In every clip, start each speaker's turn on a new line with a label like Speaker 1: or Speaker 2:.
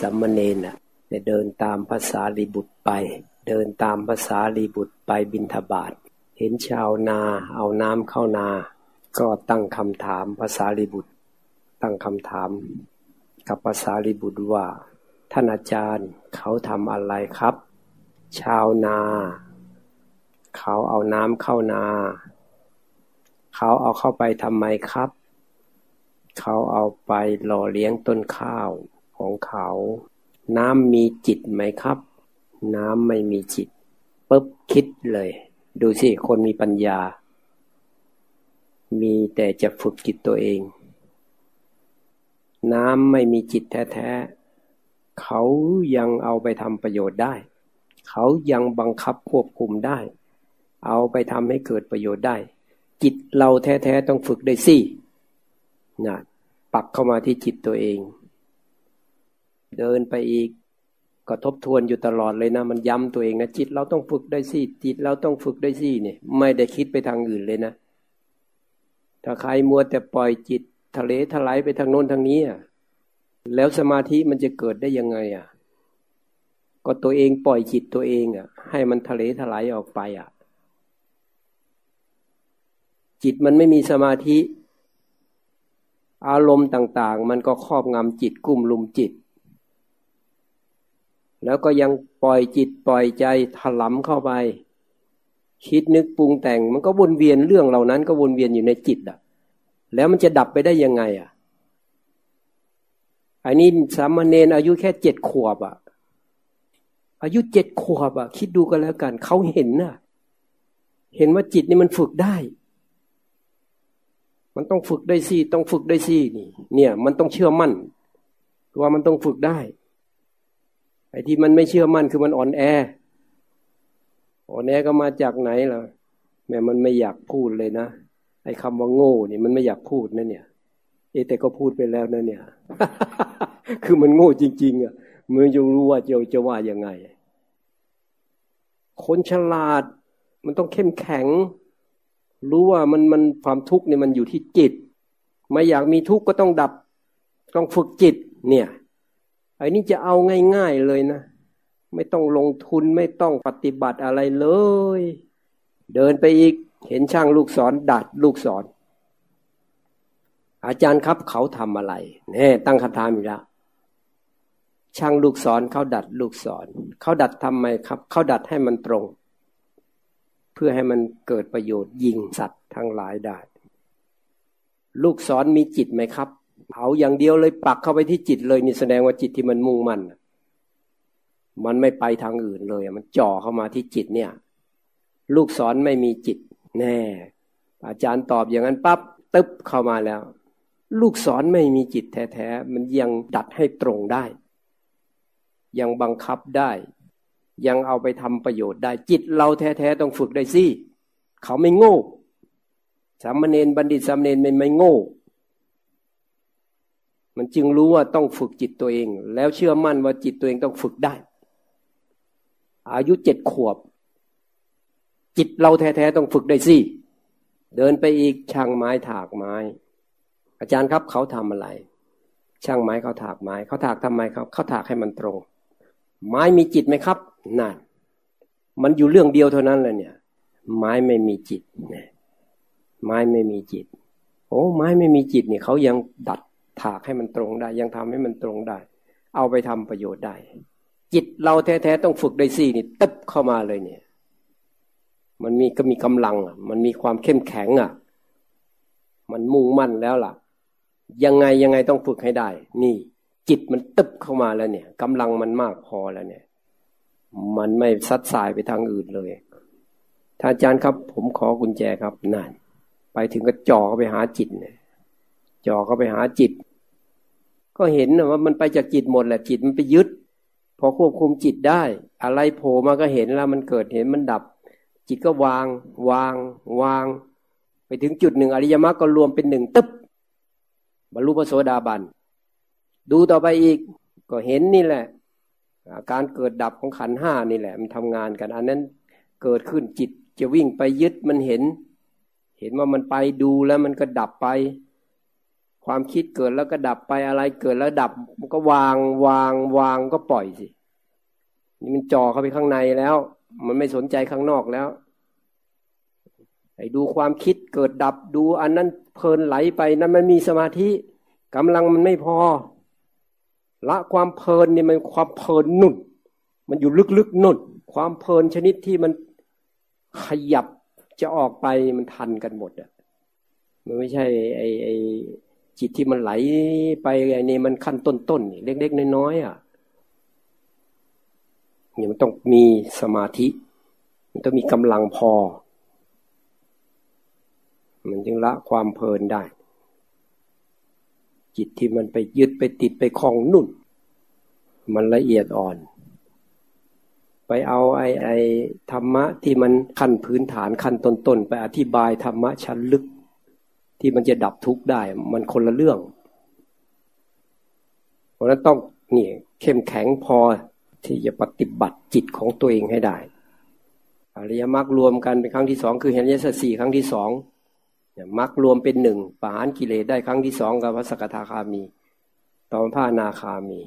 Speaker 1: สัมมเนนอะเดินตามภาษาลีบุตรไป เดินตามภาษาลีบุตรไปบินทบาทเห็นชาวนาเอาน้ำเข้านา ก็ตั้งคำถามภาษาลีบุตร ตั้งคำถาม กับภาษาลีบุตรว่า ท่านอาจารย์เขาทำอะไรครับ ชาวนา เขาเอาน้ำเข้านา เขาเอาเข้าไปทำไมครับ เขาเอาไปหล่อเลี้ยงต้นข้าว ของเขา น้ำมีจิตไหมครับ น้ำไม่มีจิตปุ๊บคิดเลย ดูสิ คนมีปัญญา มีแต่จะฝึกจิตตัวเอง น้ำไม่มีจิตแท้ๆเขายังเอาไปทำประโยชน์ได้ เขายังบังคับควบคุมได้ เอาไปทำให้เกิดประโยชน์ได้ จิตเราแท้ๆต้องฝึกได้สินะปักเข้ามาที่จิตตัวเอง เดินไปอีกก็ทบทวนอยู่ตลอดเลยนะ มันย้ำตัวเองนะจิตเราต้องฝึกได้สิจิตเราต้องฝึกได้สิเนี่ย ไม่ได้คิดไปทางอื่นเลยนะถ้าใครมัวแต่ปล่อยจิตทะเลถลายไปทางโน้นทางนี้อะแล้วสมาธิมันจะเกิดได้ยังไงอะ ก็ตัวเองปล่อยจิตตัวเองอะ ให้มันทะเลถลายออกไปอะ จิตมันไม่มีสมาธิ อารมณ์ต่าง ๆ มันก็ครอบงำจิตกุ้มลุมจิต แล้วก็ยังปล่อยจิตปล่อยใจถลำเข้าไป คิดนึกปรุงแต่ง มันก็วนเวียนเรื่องเหล่านั้น ก็วนเวียนอยู่ในจิตอะ แล้วมันจะดับไปได้ยังไง อะอันนี้สามเณรอายุแค่เจ็ดขวบอะ อายุเจ็ดขวบอะ คิดดูกันแล้วกันเขาเห็นน่ะ เห็นว่าจิตนี่มันฝึกได้ มันต้องฝึกได้สิต้องฝึกได้สินี่ เนี่ย มันต้องเชื่อมั่นว่ามันต้องฝึกได้ ไอ้ที่มันไม่เชื่อมั่นคือมันอ่อนแอ อ่อนแอก็มาจากไหนล่ะ แม่มันไม่อยากพูดเลยนะ ไอ้คำว่าโง่เนี่ยมันไม่อยากพูดนะเนี่ย เอแต่ก็พูดไปแล้วนะเนี่ย คือมันโง่จริง ๆ อะมันจะรู้ว่าจะจะว่ายังไง คนฉลาด มันต้องเข้มแข็ง รู้ว่ามันมันความทุกข์เนี่ยมันอยู่ที่จิต ไม่อยากมีทุกข์ก็ต้องดับ ต้องฝึกจิต เนี่ย อันนี้จะเอาง่ายๆเลยนะ ไม่ต้องลงทุนไม่ต้องปฏิบัติอะไรเลย เดินไปอีกเห็นช่างลูกศรดัดลูกศร อาจารย์ครับเขาทำอะไรเนี่ยตั้งคำถามอีกแล้วช่างลูกศรเขาดัดลูกศรเขาดัดทำไมครับเขาดัดให้มันตรง เพื่อให้มันเกิดประโยชน์ยิงสัตว์ทั้งหลายได้ ลูกศรมีจิตไหมครับ เอาอย่างเดียวเลยปักเข้าไปที่จิตเลยนี่แสดงว่าจิตที่มันมุ่งมั่นมันไม่ไปทางอื่นเลย มันจ่อเข้ามาที่จิตเนี่ย ลูกศรไม่มีจิต แน่ อาจารย์ตอบอย่างนั้นปั๊บตึ๊บเข้ามาแล้ว ลูกศรไม่มีจิตแท้ๆมันยังดัดให้ตรงได้ ยังบังคับได้ ยังเอาไปทำประโยชน์ได้ จิตเราแท้ๆต้องฝึกได้สิเขาไม่โง่สามเณรบัณฑิตสามเณรไม่ไม่โง่ มันจึงรู้ว่าต้องฝึกจิตตัวเอง แล้วเชื่อมั่นว่าจิตตัวเองต้องฝึกได้ อายุเจ็ดขวบ จิตเราแท้ๆต้องฝึกได้สิ เดินไปอีกช่างไม้ถากไม้ อาจารย์ครับเขาทำอะไร ช่างไม้เขาถากไม้ เขาถากทำไมครับ เขาถากให้มันตรง ไม้มีจิตไหมครับนั่นมันอยู่เรื่องเดียวเท่านั้นเลยเนี่ย ไม้ไม่มีจิตเนี่ยไม้ไม่มีจิต โอ้ไม้ไม่มีจิตเนี่ยเขายังดัด ถากให้มันตรงได้ ยังทำให้มันตรงได้ เอาไปทำประโยชน์ได้ จิตเราแท้ๆต้องฝึกได้สี่นี่ตึ๊บเข้ามาเลยเนี่ย มันมีก็มีกำลังอะ มันมีความเข้มแข็งอะ มันมุ่งมั่นแล้วล่ะ ยังไงยังไงต้องฝึกให้ได้ นี่ จิตมันตึ๊บเข้ามาแล้วเนี่ยกำลังมันมากพอแล้วเนี่ย มันไม่ซัดสายไปทางอื่นเลยท่านอาจารย์ครับ ผมขอกุญแจครับนั่นไปถึงก็จ่อไปหาจิตเนี่ยจ่อเข้าไปหาจิต ก็เห็นว่ามันไปจากจิตหมดแหละจิตมันไปยึด พอควบคุมจิตได้ อะไรโผล่มาก็เห็นแล้วมันเกิดเห็นมันดับ จิตก็วาง วาง วาง ไปถึงจุดหนึ่งอริยมรรคก็รวมเป็นหนึ่งตึ๊บบรรลุพระโสดาบันดูต่อไปอีกก็เห็นนี่แหละการเกิดดับของขันห้านี่แหละ มันทำงานกัน อันนั้นเกิดขึ้นจิตจะวิ่งไปยึดมันเห็น เห็นว่ามันไปดูแล้วมันก็ดับไป ความคิดเกิดแล้วก็ดับไปอะไรเกิดแล้วดับมันก็วางวางวางก็ปล่อยสิ นี่มันจ่อเข้าไปข้างในแล้ว มันไม่สนใจข้างนอกแล้วไอ้ดูความคิดเกิดดับดูอันนั้นเพลินไหลไปนั้นมันมีสมาธิกำลังมันไม่พอ ละความเพลินนี่มันความเพลินนุ่น มันอยู่ลึกๆนุ่น ความเพลินชนิดที่มันขยับจะออกไปมันทันกันหมดอะมันไม่ใช่ไอ้ไอ้ จิตที่มันไหลไปไอ้นี่มันขั้นต้นๆเล็กๆน้อยๆอะนี่มันต้องมีสมาธิ มันต้องมีกำลังพอ มันจึงละความเพลินได้ จิตที่มันไปยึดไปติดไปคล้องนุ่น มันละเอียดอ่อน ไปเอาไอ้ไอ้ธรรมะที่มันขั้นพื้นฐานขั้นต้นๆไปอธิบายธรรมะชั้นลึก ที่มันจะดับทุกข์ได้ มันคนละเรื่อง เพราะนั้นต้องนี่เข้มแข็งพอที่จะปฏิบัติจิตของตัวเองให้ได้อริยมรรครวมกันเป็นครั้งที่สองคือเห็นยสสี่ครั้งที่สองมรรครวมเป็นหนึ่งปหานกิเลสได้ครั้งที่สองกับพระสกทาคามี ตอนพระนาคามี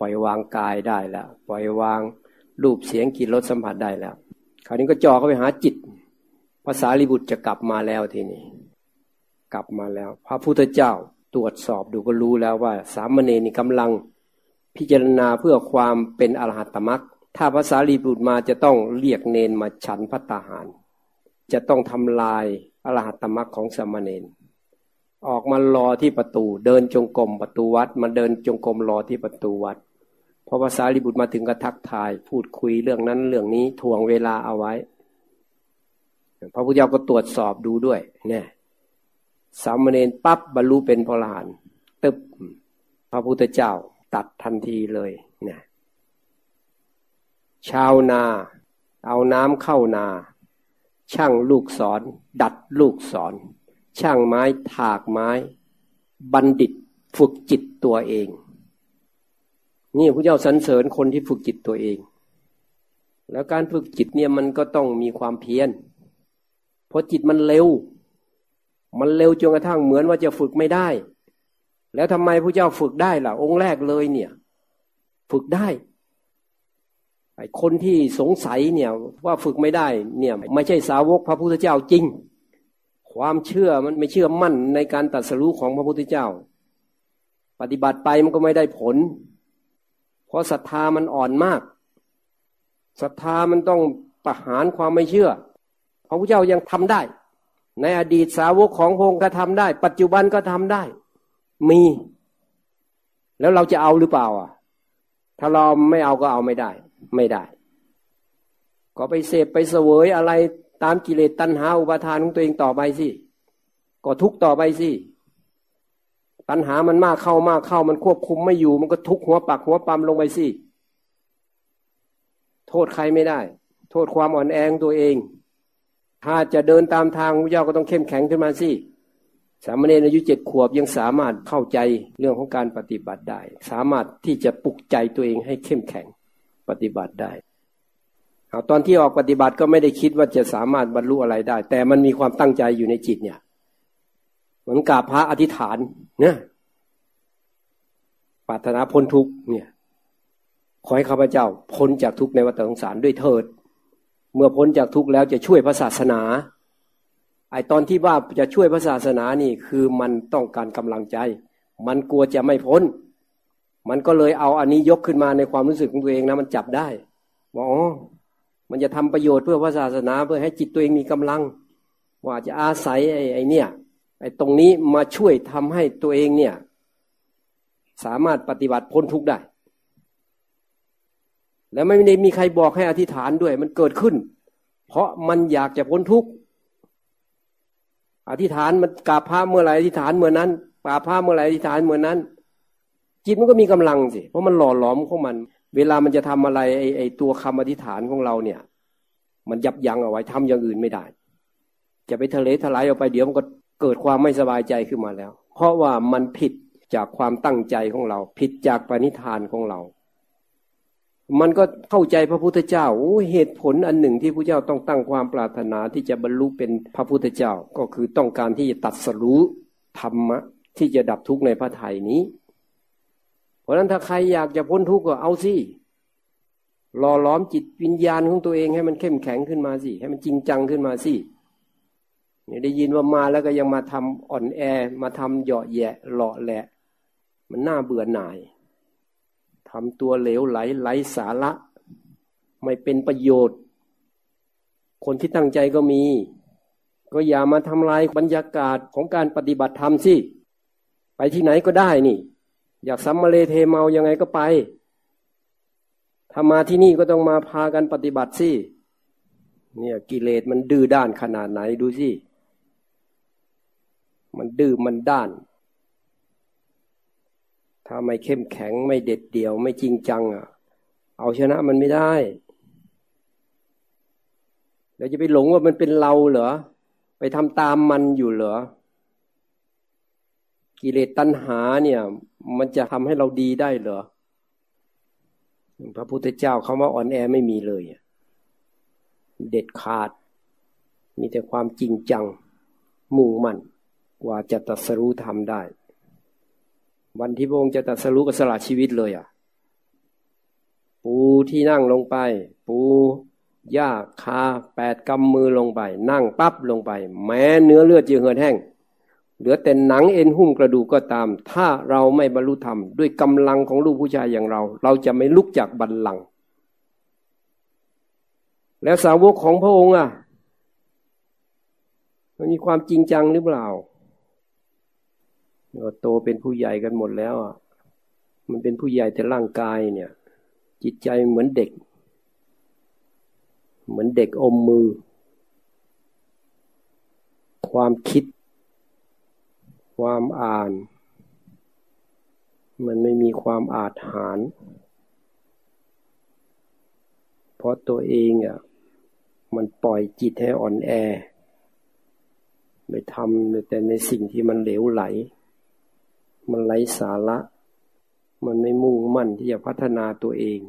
Speaker 1: ปล่อยวางกายได้แล้วปล่อยวางรูปเสียงกลิ่นรสสัมผัสได้แล้ว คราวนี้ก็จ่อเข้าไปหาจิตภาษาลิบุตรจะกลับมาแล้วทีนี้ กลับมาแล้ว พระพุทธเจ้าตรวจสอบดูก็รู้แล้วว่า สามเณรนี่กำลัง พิจารณาเพื่อความเป็นอรหัตมรักถ้าภาษาลีบุตรมาจะต้องเรียกเนนมาฉันพัตตาหาร จะต้องทำลายอรหัตมรักของสามเณรออกมารอที่ประตู เดินจงกรมประตูวัดมาเดินจงกรมรอที่ประตูวัดพอภาษาลีบุตรมาถึงก็ทักทาย พูดคุยเรื่องนั้นเรื่องนี้ทวงเวลาเอาไว้ พระพุทธเจ้าก็ตรวจสอบดูด้วยเนี่ย สามเณรปั๊บบรรลุเป็นพระอรหันต์ตึบพระพุทธเจ้าตัดทันทีเลยเนี่ยชาวนา เอาน้ำเข้านา ช่างลูกศร ดัดลูกศร ช่างไม้ถากไม้ บัณฑิตฝึกจิตตัวเอง นี่พระเจ้าสรรเสริญคนที่ฝึกจิตตัวเอง แล้วการฝึกจิตเนี่ยมันก็ต้องมีความเพียรเพราะจิตมันเร็ว มันเร็วจนกระทั่งเหมือนว่าจะฝึกไม่ได้ แล้วทำไมพระเจ้าฝึกได้ล่ะ องค์แรกเลยเนี่ย ฝึกได้ไอ้คนที่สงสัยเนี่ยว่าฝึกไม่ได้ เนี่ย ไม่ใช่สาวกพระพุทธเจ้าจริง ความเชื่อมันไม่เชื่อมั่นในการตัดสรู้ของพระพุทธเจ้า ปฏิบัติไปมันก็ไม่ได้ผล เพราะศรัทธามันอ่อนมากศรัทธามันต้องประหารความไม่เชื่อพระพุทธเจ้ายังทำได้ ในอดีตสาวกของพงค์ก็ทำได้ ปัจจุบันก็ทำได้ มี แล้วเราจะเอาหรือเปล่า อะ ถ้าเราไม่เอาก็เอาไม่ได้ ไม่ได้ ก็ไปเสพไปเสวยอะไรตามกิเลสตัณหาอุปาทานของตัวเองต่อไปสิก็ทุกต่อไปสิตัณหามันมากเข้ามากเข้ามันควบคุมไม่อยู่ มันก็ทุกหัวปักหัวปั๊มลงไปสิ โทษใครไม่ได้ โทษความอ่อนแอของตัวเอง ถ้าจะเดินตามทางพระเจ้าก็ต้องเข้มแข็งขึ้นมาสิสามเณรอายุเจ็ดขวบยังสามารถเข้าใจเรื่องของการปฏิบัติได้ สามารถที่จะปลุกใจตัวเองให้เข้มแข็งปฏิบัติได้เอาตอนที่ออกปฏิบัติก็ไม่ได้คิดว่าจะสามารถบรรลุอะไรได้ แต่มันมีความตั้งใจอยู่ในจิตเนี่ย เหมือนกับพระอธิษฐานเนี่ยปรารถนาพ้นทุกเนี่ยขอให้ข้าพเจ้าพ้นจากทุกในวัฏสงสารด้วยเถิด เมื่อพ้นจากทุกข์แล้วจะช่วยพระศาสนา ไอตอนที่ว่าจะช่วยพระศาสนานี่คือมันต้องการกำลังใจ มันกลัวจะไม่พ้น มันก็เลยเอาอันนี้ยกขึ้นมาในความรู้สึกของตัวเองนะมันจับได้บอกอ๋อมันจะทำประโยชน์เพื่อพระศาสนาเพื่อให้จิตตัวเองมีกำลัง ว่าจะอาศัยไอ้ไอเนี่ยไอ้ตรงนี้มาช่วยทำให้ตัวเองเนี่ย สามารถปฏิบัติพ้นทุกข์ได้ แล้วไม่ได้มีใครบอกให้อธิษฐานด้วย มันเกิดขึ้น เพราะมันอยากจะพ้นทุกข์อธิษฐานมันกราบพระเมื่อไหร่อธิษฐานเมื่อนั้นกราบพระเมื่อไหร่อธิษฐานเมื่อนั้น จิตมันก็มีกำลังสิเพราะมันหล่อหลอมของมัน เวลามันจะทำอะไรไอ้ไอตัวคำอธิษฐานของเราเนี่ย มันยับยั้งเอาไว้ทำอย่างอื่นไม่ได้ จะไปทะเลทลายออกไปเดี๋ยวมันก็เกิดความไม่สบายใจขึ้นมาแล้ว เพราะว่ามันผิดจากความตั้งใจของเรา ผิดจากปณิธานของเรา มันก็เข้าใจพระพุทธเจ้าเหตุผลอันหนึ่งที่พระเจ้าต้องตั้งความปรารถนาที่จะบรรลุเป็นพระพุทธเจ้าก็คือต้องการที่จะตัดสรู้ธรรมะที่จะดับทุกข์ในพระไถ่นี้ เพราะนั้นถ้าใครอยากจะพ้นทุกข์ก็เอาสิหล่อล้อมจิตวิญญาณของตัวเองให้มันเข้มแข็งขึ้นมาสิ ให้มันจริงจังขึ้นมาสิเนี่ยได้ยินว่ามาแล้วก็ยังมาทำอ่อนแอมาทำเหยาะแยะหล่อแหละ มันน่าเบื่อหน่าย ทำตัวเหลวไหลไหลสาระ ไม่เป็นประโยชน์ คนที่ตั้งใจก็มี ก็อย่ามาทำลายบรรยากาศของการปฏิบัติธรรมสิไปที่ไหนก็ได้นี่ อยากซัมมาเลเทเมายังไงก็ไปถ้ามาที่นี่ก็ต้องมาพากันปฏิบัติสิเนี่ยกิเลสมันดื้อด้านขนาดไหนดูสิ มันดื้อมันด้าน ถ้าไม่เข้มแข็งไม่เด็ดเดี่ยวไม่จริงจังอะ เอาชนะมันไม่ได้เราจะไปหลงว่ามันเป็นเราเหรอ ไปทำตามมันอยู่เหรอ กิเลสตัณหาเนี่ย มันจะทำให้เราดีได้เหรอ พระพุทธเจ้าคาว่าอ่อนแอไม่มีเลย เด็ดขาด มีแต่ความจริงจัง มุ่งมั่นว่าจะตัสรู้ทำได้ วันที่พระองค์จะตัดสรู้ก็สละชีวิตเลยอะ ปูที่นั่งลงไป ปูหญ้าคาแปดกำมือลงไป นั่งปั๊บลงไป แม้เนื้อเลือดจะเหือดแห้งเหลือแต่หนังเอ็นหุ้มกระดูกก็ตาม ถ้าเราไม่บรรลุธรรม ด้วยกำลังของลูกผู้ชายอย่างเรา เราจะไม่ลุกจากบัลลังก์แล้วสาวกของพระองค์อะ มันมีความจริงจังหรือเปล่า โตเป็นผู้ใหญ่กันหมดแล้วอะมันเป็นผู้ใหญ่แต่ร่างกายเนี่ย จิตใจเหมือนเด็ก เหมือนเด็กอมมือ ความคิด ความอ่าน มันไม่มีความอาจหารเพราะตัวเองอะมันปล่อยจิตให้อ่อนแอ ไปทำแต่ในสิ่งที่มันเหลวไหล มันไร้สาระ มันไม่มุ่งมั่นที่จะพัฒนาตัวเอง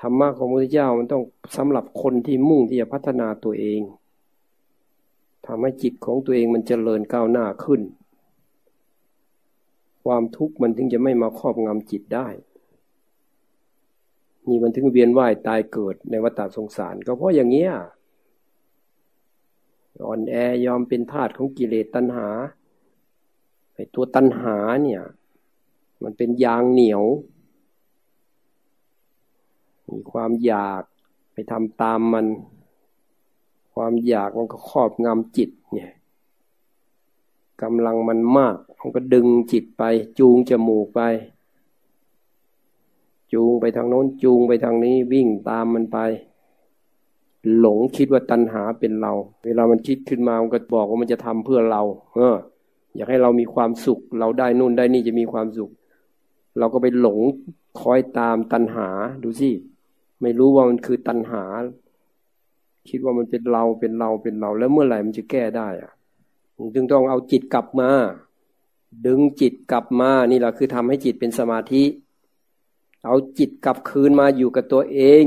Speaker 1: ธรรมะของพระพุทธเจ้ามันต้องสำหรับคนที่มุ่งที่จะพัฒนาตัวเองทำให้จิตของตัวเองมันเจริญก้าวหน้าขึ้น ความทุกข์มันถึงจะไม่มาครอบงำจิตได้ นี่มันถึงเวียนว่ายตายเกิดในวัฏสงสาร ก็เพราะอย่างเงี้ยอ่อนแอยอมเป็นทาสของกิเลสตัณหา ไอ้ตัวตัณหาเนี่ย มันเป็นยางเหนียว มีความอยากไปทำตามมัน ความอยากมันก็ครอบงำจิตเนี่ยกำลังมันมาก มันก็ดึงจิตไป จูงจมูกไป จูงไปทางโน้น จูงไปทางนี้วิ่งตามมันไป หลงคิดว่าตัณหาเป็นเรา เวลามันคิดขึ้นมา มันก็บอกว่ามันจะทำเพื่อเรา เออ อยากให้เรามีความสุข เราได้นู่นได้นี่จะมีความสุข เราก็ไปหลงคอยตามตัณหาดูสิไม่รู้ว่ามันคือตัณหา คิดว่ามันเป็นเราเป็นเราเป็นเรา แล้วเมื่อไหร่มันจะแก้ได้อะจึงต้องเอาจิตกลับมา ดึงจิตกลับมานี่แหละคือทำให้จิตเป็นสมาธิ เอาจิตกลับคืนมาอยู่กับตัวเอง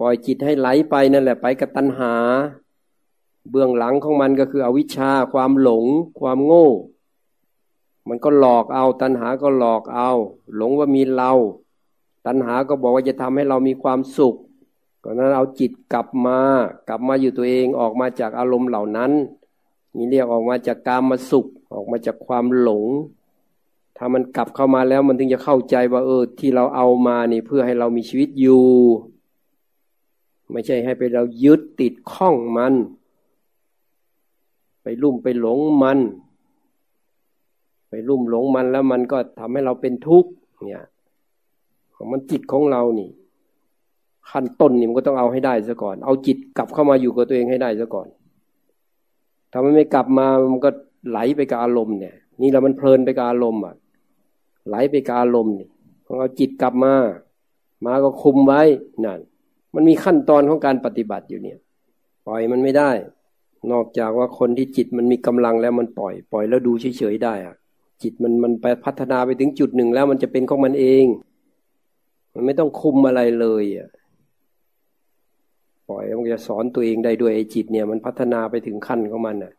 Speaker 1: ปล่อยจิตให้ไหลไปนั่นแหละไปกับตัณหา เบื้องหลังของมันก็คืออวิชชาความหลง ความโง่ มันก็หลอกเอา ตัณหาก็หลอกเอา หลงว่ามีเรา ตัณหาก็บอกว่าจะทำให้เรามีความสุขก็นั้นเอาจิตกลับมา กลับมาอยู่ตัวเองออกมาจากอารมณ์เหล่านั้น นี่เรียกออกมาจากกามมาสุข ออกมาจากความหลง ถ้ามันกลับเข้ามาแล้วมันถึงจะเข้าใจว่าเออที่เราเอามานี่เพื่อให้เรามีชีวิตอยู่ ไม่ใช่ให้ไปเรายึดติดข้องมัน ไปลุ่มไปหลงมัน ไปลุ่มหลงมันแล้วมันก็ทำให้เราเป็นทุกข์เนี่ยของมันจิตของเรานี่ ขั้นต้นนี่มันก็ต้องเอาให้ได้ซะก่อน เอาจิตกลับเข้ามาอยู่กับตัวเองให้ได้ซะก่อนถ้ามันไม่กลับมามันก็ไหลไปกับอารมณ์เนี่ย นี่เรามันเพลินไปกับอารมณ์อะ ไหลไปกับอารมณ์นี่ของเอาจิตกลับมา มาก็คุมไว้นั่นมันมีขั้นตอนของการปฏิบัติอยู่เนี่ย ปล่อยมันไม่ได้ นอกจากว่าคนที่จิตมันมีกำลังแล้วมันปล่อย ปล่อยแล้วดูเฉยๆได้อะจิตมันมันไปพัฒนาไปถึงจุดหนึ่งแล้วมันจะเป็นของมันเอง มันไม่ต้องคุมอะไรเลยอะล่อยมันจะสอนตัวเองได้ด้วยไอ้จิตเนี่ย มันพัฒนาไปถึงขั้นของมันน่ะ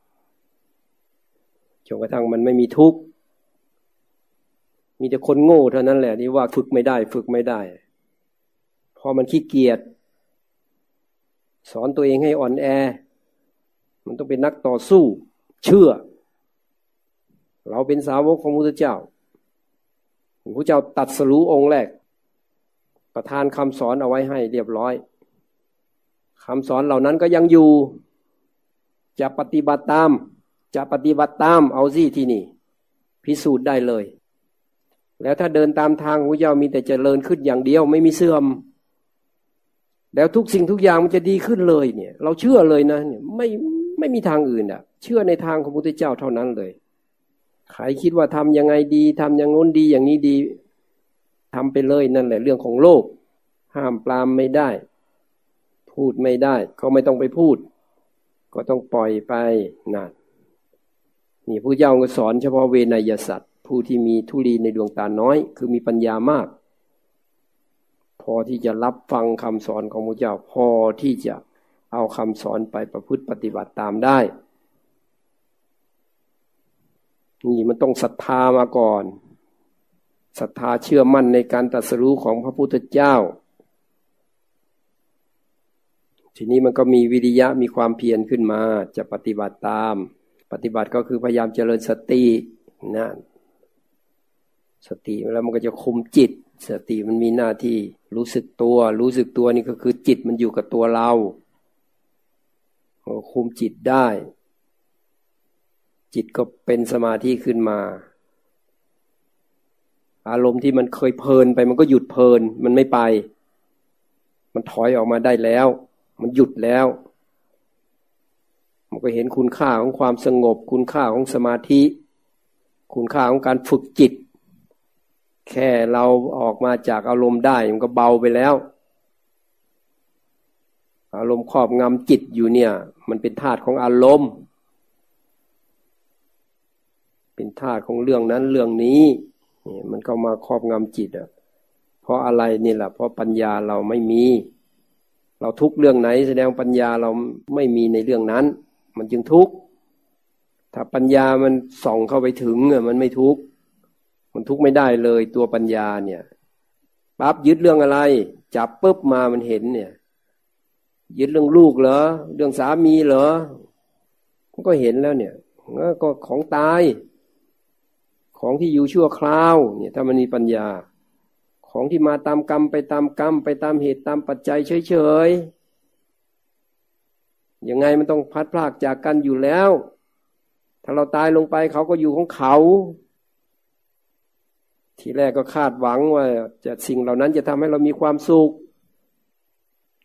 Speaker 1: จนกระทั่งมันไม่มีทุกข์มีแต่คนโง่เท่านั้นแหละที่ว่าฝึกไม่ได้ฝึกไม่ได้ พอมันขี้เกียจสอนตัวเองให้อ่อนแอ มันต้องเป็นนักต่อสู้ เชื่อ เราเป็นสาวกของพระพุทธเจ้าพระเจ้าตัดสรู้องค์แรก ประทานคำสอนเอาไว้ให้เรียบร้อยคำสอนเหล่านั้นก็ยังอยู่ จะปฏิบัติตาม จะปฏิบัติตามเอาสิที่นี่ พิสูจน์ได้เลย แล้วถ้าเดินตามทางพระเจ้ามีแต่จเจริญขึ้นอย่างเดียวไม่มีเสื่อม แล้วทุกสิ่งทุกอย่างมันจะดีขึ้นเลยเนี่ย เราเชื่อเลยนะเนี่ยไม่ ไม่มีทางอื่นอะ เชื่อในทางของพระพุทธเจ้าเท่านั้นเลยใครคิดว่าทำยังไงดีทำอย่างโน้นดีอย่างนี้ดีทำไปเลยนั่นแหละ เรื่องของโลก ห้ามปรามไม่ได้ พูดไม่ได้ ก็ไม่ต้องไปพูด ก็ต้องปล่อยไปนั่นนี่ผู้เจ้าก็สอนเฉพาะเวนยสัตว์ ผู้ที่มีทุลีในดวงตาน้อย คือมีปัญญามาก พอที่จะรับฟังคำสอนของพระเจ้าพอที่จะ เอาคำสอนไปประพฤติปฏิบัติตามได้ นี่มันต้องศรัทธามาก่อนศรัทธาเชื่อมั่นในการตรัสรู้ของพระพุทธเจ้า ทีนี้มันก็มีวิริยะมีความเพียรขึ้นมาจะปฏิบัติตาม ปฏิบัติก็คือพยายามเจริญสตินะสติแล้วมันก็จะคุมจิต สติมันมีหน้าที่รู้สึกตัว รู้สึกตัวนี่ก็คือจิตมันอยู่กับตัวเรา คุมจิตได้ จิตก็เป็นสมาธิขึ้นมา อารมณ์ที่มันเคยเพลินไป มันก็หยุดเพลิน มันไม่ไป มันถอยออกมาได้แล้ว มันหยุดแล้ว มันก็เห็นคุณค่าของความสงบ คุณค่าของสมาธิ คุณค่าของการฝึกจิต แค่เราออกมาจากอารมณ์ได้ มันก็เบาไปแล้ว อารมณ์ครอบงำจิตอยู่เนี่ย มันเป็นธาตุของอารมณ์ เป็นธาตุของเรื่องนั้นเรื่องนี้มันก็มาครอบงำจิตอะ เพราะอะไรนี่แหละเพราะปัญญาเราไม่มี เราทุกเรื่องไหน แสดงปัญญาเราไม่มีในเรื่องนั้น มันจึงทุกข์ถ้าปัญญามันส่องเข้าไปถึงอะมันไม่ทุกข์มันทุกข์ไม่ได้เลยตัวปัญญาเนี่ยปั๊บยึดเรื่องอะไร จับปุ๊บมามันเห็นเนี่ย ยึดเรื่องลูกเหรอ เรื่องสามีเหรอ ก็เห็นแล้วเนี่ยก็ของตาย ของที่อยู่ชั่วคราว เนี่ย ถ้ามันมีปัญญา ของที่มาตามกรรมไปตามกรรม ไปตามเหตุตามปัจจัยเฉยๆยังไงมันต้องพัดพลากจากกันอยู่แล้ว ถ้าเราตายลงไปเขาก็อยู่ของเขา ทีแรกก็คาดหวังว่าจะสิ่งเหล่านั้นจะทำให้เรามีความสุข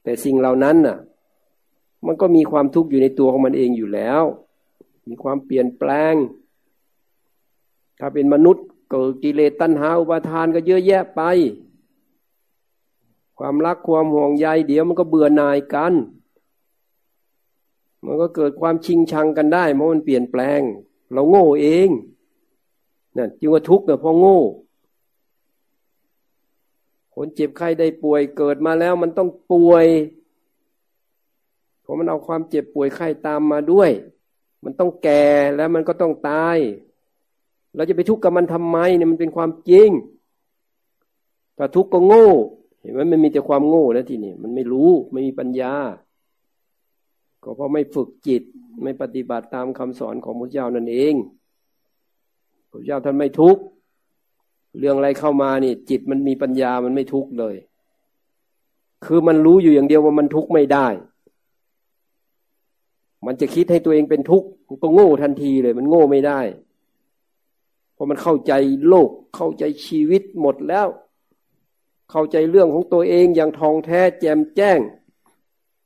Speaker 1: แต่สิ่งเหล่านั้นน่ะ มันก็มีความทุกข์อยู่ในตัวของมันเองอยู่แล้ว มีความเปลี่ยนแปลง ถ้าเป็นมนุษย์เกิดกิเลสตัณหาอุปาทานก็เยอะแยะไป ความรักความห่วงใยเดี๋ยวมันก็เบื่อหน่ายกัน มันก็เกิดความชิงชังกันได้เพราะมันเปลี่ยนแปลง เราโง่เองนั่นจึงว่าทุกข์เนี่ยเพราะโง่ คนเจ็บไข้ได้ป่วยเกิดมาแล้วมันต้องป่วยเพราะมันเอาความเจ็บป่วยไข้ตามมาด้วย มันต้องแก่แล้วมันก็ต้องตาย เราจะไปทุกข์กับมันทำไมเนี่ยมันเป็นความจริงถ้าทุกข์ก็โง่ เห็นไหมมันมีแต่ความโง่แล้วทีนี้มันไม่รู้ไม่มีปัญญา ก็เพราะไม่ฝึกจิตไม่ปฏิบัติตามคำสอนของพระเจ้านั่นเองพระเจ้าท่านไม่ทุกข์ เรื่องอะไรเข้ามานี่ จิตมันมีปัญญามันไม่ทุกข์เลย คือมันรู้อยู่อย่างเดียวว่ามันทุกข์ไม่ได้ มันจะคิดให้ตัวเองเป็นทุกข์ก็โง่ทันทีเลย มันโง่ไม่ได้เพราะมันเข้าใจโลกเข้าใจชีวิตหมดแล้ว เข้าใจเรื่องของตัวเองอย่างทองแท้แจ่มแจ้ง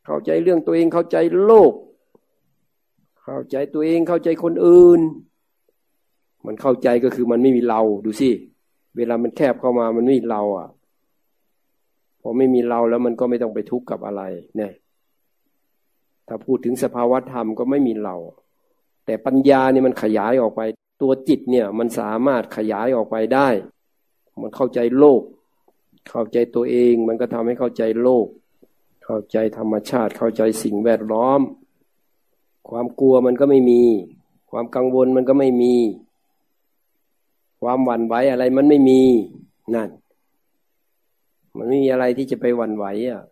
Speaker 1: เข้าใจเรื่องตัวเองเข้าใจโลก เข้าใจตัวเองเข้าใจคนอื่น มันเข้าใจก็คือมันไม่มีเราดูสิ เวลามันแคบเข้ามามันไม่มีเราอะ พอไม่มีเราแล้วมันก็ไม่ต้องไปทุกข์กับอะไร เนี่ย ถ้าพูดถึงสภาวะธรรมก็ไม่มีเรา แต่ปัญญาเนี่ยมันขยายออกไป ตัวจิตเนี่ย มันสามารถขยายออกไปได้ มันเข้าใจโลก เข้าใจตัวเอง มันก็ทำให้เข้าใจโลก เข้าใจธรรมชาติ เข้าใจสิ่งแวดล้อม ความกลัวมันก็ไม่มี ความกังวลมันก็ไม่มี ความหวั่นไหวอะไรมันไม่มีนั่น มันไม่มีอะไรที่จะไปหวั่นไหวอะ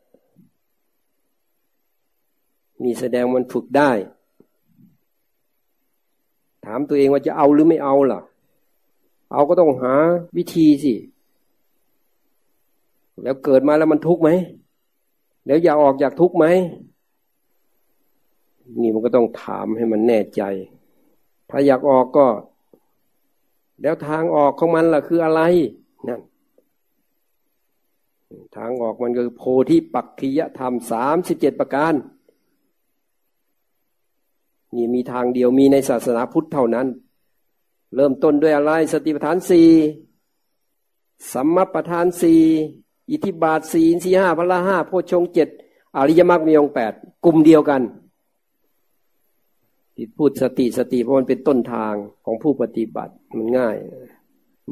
Speaker 1: นี่แสดงมันฝึกได้ ถามตัวเองว่าจะเอาหรือไม่เอาล่ะ เอาก็ต้องหาวิธีสิ แล้วเกิดมาแล้วมันทุกข์ไหม แล้วอยากออกอยากทุกข์ไหม นี่มันก็ต้องถามให้มันแน่ใจ ถ้าอยากออกก็ แล้วทางออกของมันล่ะคืออะไรนั่นทางออกมันคือโพธิปักขิยธรรมสามสิบเจ็ดประการนี่มีทางเดียวมีในศาสนาพุทธเท่านั้น เริ่มต้นด้วยอะไร สติปัฏฐานสี่สัมมาปัฏฐานสี่อิทิบาทสี่สี่ห้าพละห้าโพชงเจ็ดอริยมรรคมีองแปดกลุ่มเดียวกันที่พูดสติสติเพราะมันเป็นต้นทางของผู้ปฏิบัติ มันง่าย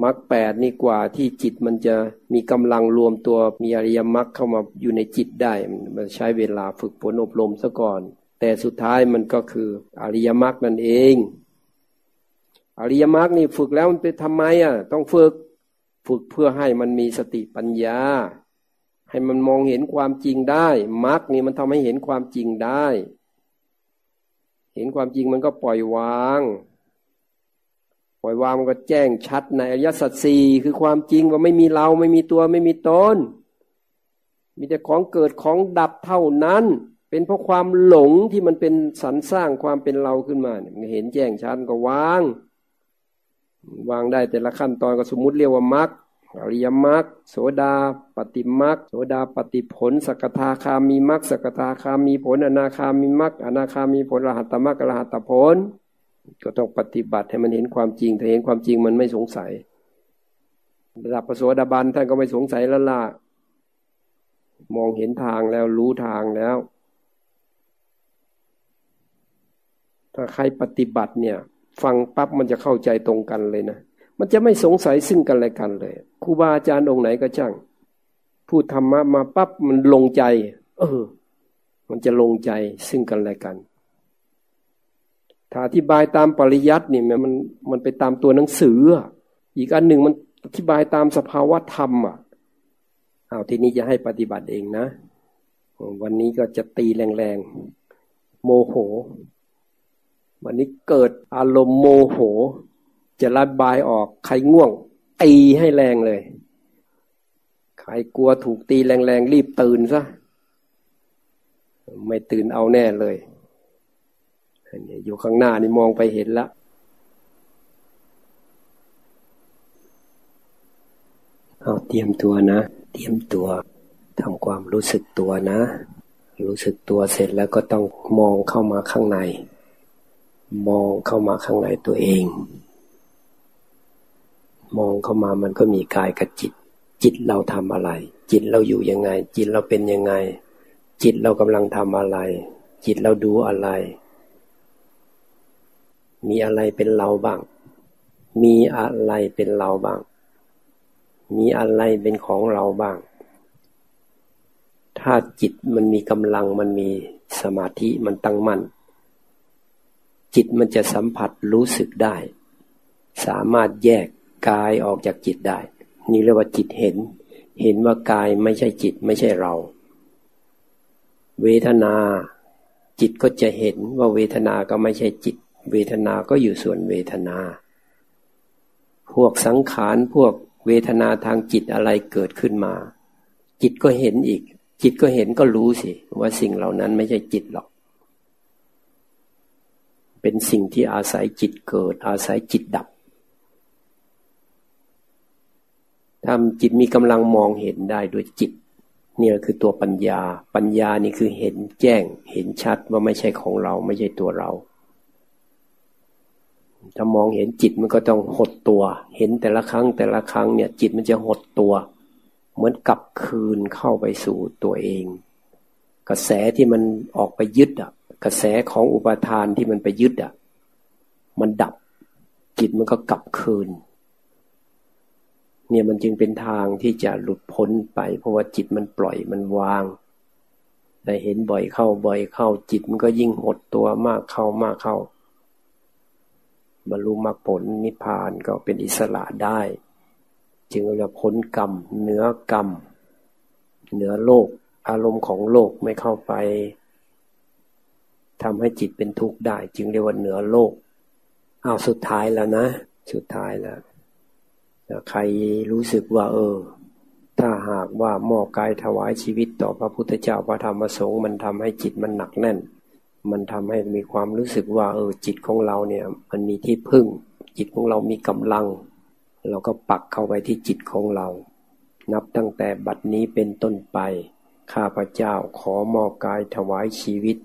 Speaker 1: มรรคแปดนี่กว่าที่จิตมันจะมีกำลังรวมตัวมีอริยมรรคเข้ามาอยู่ในจิตได้ มันใช้เวลาฝึกฝนอบรมซะก่อน แต่สุดท้ายมันก็คืออริยมรรคนั่นเอง อริยมรรคนี่ฝึกแล้วมันเป็นทำไมอะ ต้องฝึกฝึกเพื่อให้มันมีสติปัญญา ให้มันมองเห็นความจริงได้มรรคนี่มันทำให้เห็นความจริงได้ เห็นความจริงมันก็ปล่อยวาง ปล่อยวางมันก็แจ้งชัดในอริยสัจสี่คือความจริงว่าไม่มีเราไม่มีตัวไม่มีตนมีแต่ของเกิดของดับเท่านั้น เป็นเพราะความหลงที่มันเป็นสรรสร้างความเป็นเราขึ้นมาเนี่ยเห็นแจ้งชัดก็วาง วางได้แต่ละขั้นตอนก็สมมุติเรียกว่ามรรคอริยมรรคโสดาปฏิมรรคโสดาปฏิผล สกทาคามีมรรคสกทาคามีผล อนาคามีมรรคอนาคามีผลรหัตมรรครหัตผล ก็ต้องปฏิบัติให้มันเห็นความจริง ถ้าเห็นความจริงมันไม่สงสัย ระดับปโสดาบันท่านก็ไม่สงสัยแล้วล่ะ มองเห็นทางแล้วรู้ทางแล้ว ถ้าใครปฏิบัติเนี่ย ฟังปั๊บมันจะเข้าใจตรงกันเลยนะ มันจะไม่สงสัยซึ่งกันและกันเลย ครูบาอาจารย์องค์ไหนก็ช่าง พูดธรรมะมาปั๊บมันลงใจ เออ มันจะลงใจซึ่งกันและกัน ถ้าอธิบายตามปริยัติเนี่ยมันมันไปตามตัวหนังสือ อีกอันหนึ่งมันอธิบายตามสภาวะธรรมอะเอาทีนี้จะให้ปฏิบัติเองนะ วันนี้ก็จะตีแรงๆ โมโห วันนี้เกิดอารมณ์โมโห จะระบายออกใครง่วงตีให้แรงเลย ใครกลัวถูกตีแรงๆ รีบตื่นซะ ไม่ตื่นเอาแน่เลย อยู่ข้างหน้านี่มองไปเห็นละเอาเตรียมตัวนะ เตรียมตัวทำความรู้สึกตัวนะ รู้สึกตัวเสร็จแล้วก็ต้องมองเข้ามาข้างใน มองเข้ามาข้างในตัวเอง มองเข้ามามันก็มีกายกับจิต จิตเราทำอะไร จิตเราอยู่ยังไง จิตเราเป็นยังไง จิตเรากำลังทำอะไร จิตเราดูอะไร มีอะไรเป็นเราบ้าง มีอะไรเป็นเราบ้าง มีอะไรเป็นของเราบ้าง ถ้าจิตมันมีกำลังมันมีสมาธิมันตั้งมั่น จิตมันจะสัมผัสรู้สึกได้ สามารถแยกกายออกจากจิตได้ นี่เรียกว่าจิตเห็น เห็นว่ากายไม่ใช่จิตไม่ใช่เรา เวทนา จิตก็จะเห็นว่าเวทนาก็ไม่ใช่จิต เวทนาก็อยู่ส่วนเวทนา พวกสังขารพวกเวทนาทางจิตอะไรเกิดขึ้นมา จิตก็เห็นอีก จิตก็เห็นก็รู้สิ ว่าสิ่งเหล่านั้นไม่ใช่จิตหรอก เป็นสิ่งที่อาศัยจิตเกิด อาศัยจิตดับทำจิตมีกำลังมองเห็นได้ด้วยจิตนี่คือตัวปัญญา ปัญญานี่คือเห็นแจ้ง เห็นชัดว่าไม่ใช่ของเราไม่ใช่ตัวเรา ถ้ามองเห็นจิตมันก็ต้องหดตัว เห็นแต่ละครั้งแต่ละครั้งเนี่ย จิตมันจะหดตัว เหมือนกลับคืนเข้าไปสู่ตัวเอง กระแสที่มันออกไปยึดอะ กระแสของอุปทานที่มันไปยึดอะ มันดับ จิตมันก็กลับคืน เนี่ยมันจึงเป็นทางที่จะหลุดพ้นไป เพราะว่าจิตมันปล่อยมันวางแต่เห็นบ่อยเข้าบ่อยเข้า จิตมันก็ยิ่งหดตัวมากเข้ามากเข้า บรรลุมรรคผลนิพพานก็เป็นอิสระได้ จึงเรียกพ้นกรรมเหนือกรรม เหนือโลก อารมณ์ของโลกไม่เข้าไปทำให้จิตเป็นทุกข์ได้ จึงเรียกว่าเหนือโลกเอาสุดท้ายแล้วนะ สุดท้ายแล้วใครรู้สึกว่า เออ ถ้าหากว่ามอบกายถวายชีวิตต่อพระพุทธเจ้าพระธรรมสงค์มันทำให้จิตมันหนักแน่น มันทำให้มีความรู้สึกว่า เออ จิตของเราเนี่ย มันมีที่พึ่ง จิตของเรามีกำลัง เราก็ปักเข้าไปที่จิตของเรา นับตั้งแต่บัดนี้เป็นต้นไป ข้าพเจ้าขอมอบกายถวายชีวิต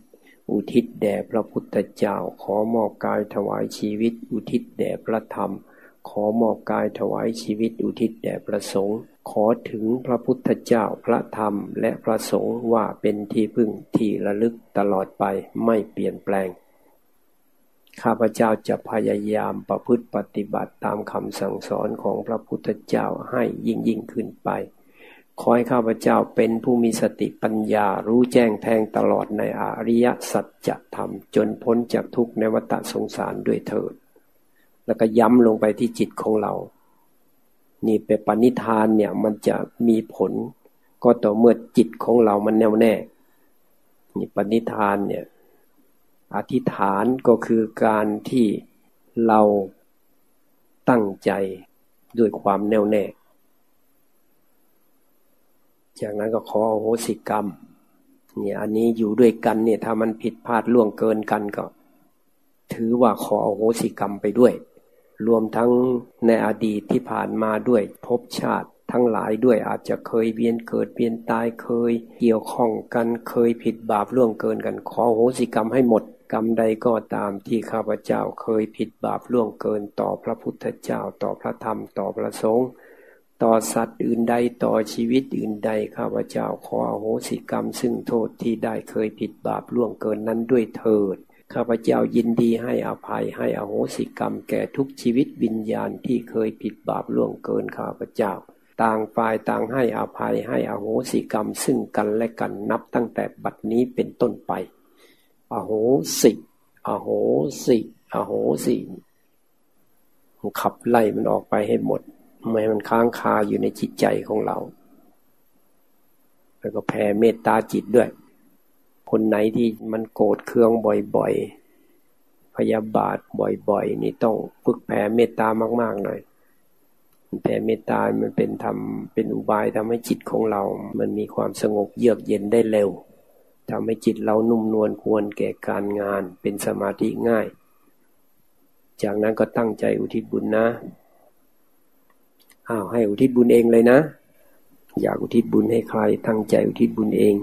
Speaker 1: อุทิศแด่พระพุทธเจ้า ขอมอบกายถวายชีวิต อุทิศแด่พระธรรม ขอมอบกายถวายชีวิต อุทิศแด่พระสงฆ์ ขอถึงพระพุทธเจ้าพระธรรมและพระสงฆ์ว่าเป็นที่พึ่งที่ระลึกตลอดไปไม่เปลี่ยนแปลง ข้าพเจ้าจะพยายามประพฤติปฏิบัติตามคำสั่งสอนของพระพุทธเจ้าให้ยิ่งยิ่งขึ้นไป ขอให้ข้าพเจ้าเป็นผู้มีสติปัญญารู้แจ้งแทงตลอดในอริยสัจธรรม จนพ้นจากทุกข์ในวัฏสงสารด้วยเถิด แล้วก็ย้ำลงไปที่จิตของเรา นี่เป็นปณิธานเนี่ยมันจะมีผล ก็ต่อเมื่อจิตของเรามันแน่วแน่ นี่ปณิธานเนี่ยอธิษฐานก็คือการที่เราตั้งใจด้วยความแน่วแน่ จากนั้นก็ขอโหสิกรรมเนี่ยอันนี้อยู่ด้วยกันเนี่ยถ้ามันผิดพลาดล่วงเกินกันก็ ถือว่าขอโหสิกรรมไปด้วย รวมทั้งในอดีตที่ผ่านมาด้วยภพชาติ ทั้งหลายด้วยอาจจะเคยเวียนเกิดเวียนตายเคย เกี่ยวข้องกันเคยผิดบาปล่วงเกินกันขอโหสิกรรมให้หมดกรรมใดก็ตามที่ข้าพเจ้าเคยผิดบาปล่วงเกินต่อพระพุทธเจ้าต่อพระธรรมต่อพระสงฆ์ต่อสัตว์อื่นใดต่อชีวิตอื่นใดข้าพเจ้าขอโหสิกรรม ซึ่งโทษที่ได้เคยผิดบาปล่วงเกินนั้นด้วยเถิด ข้าพเจ้ายินดีให้อภัยให้อโหสิกรรมแก่ทุกชีวิตวิญญาณที่เคยผิดบาปล่วงเกินข้าพเจ้า ต่างฝ่ายต่างให้อภัยให้อโหสิกรรมซึ่งกันและกันนับตั้งแต่บัดนี้เป็นต้นไป อโหสิอโหสิอโหสิขับไล่มันออกไปให้หมดไม่มันค้างคาอยู่ในจิตใจของเรา แล้วก็แผ่เมตตาจิตด้วย คนไหนที่มันโกรธเคืองบ่อยๆ พยาบาทบ่อยๆ นี่ต้องฝึกแผ่เมตตามากๆหน่อยแผ่เมตตา มันเป็นทำเป็นอุบายทำให้จิตของเรา มันมีความสงบเยือกเย็นได้เร็วทำให้จิตเรานุ่มนวลควรแก่การงาน เป็นสมาธิง่าย จากนั้นก็ตั้งใจอุทิศบุญนะอ้าวให้อุทิศบุญเองเลยนะ อยากอุทิศบุญให้ใคร ตั้งใจอุทิศบุญเอง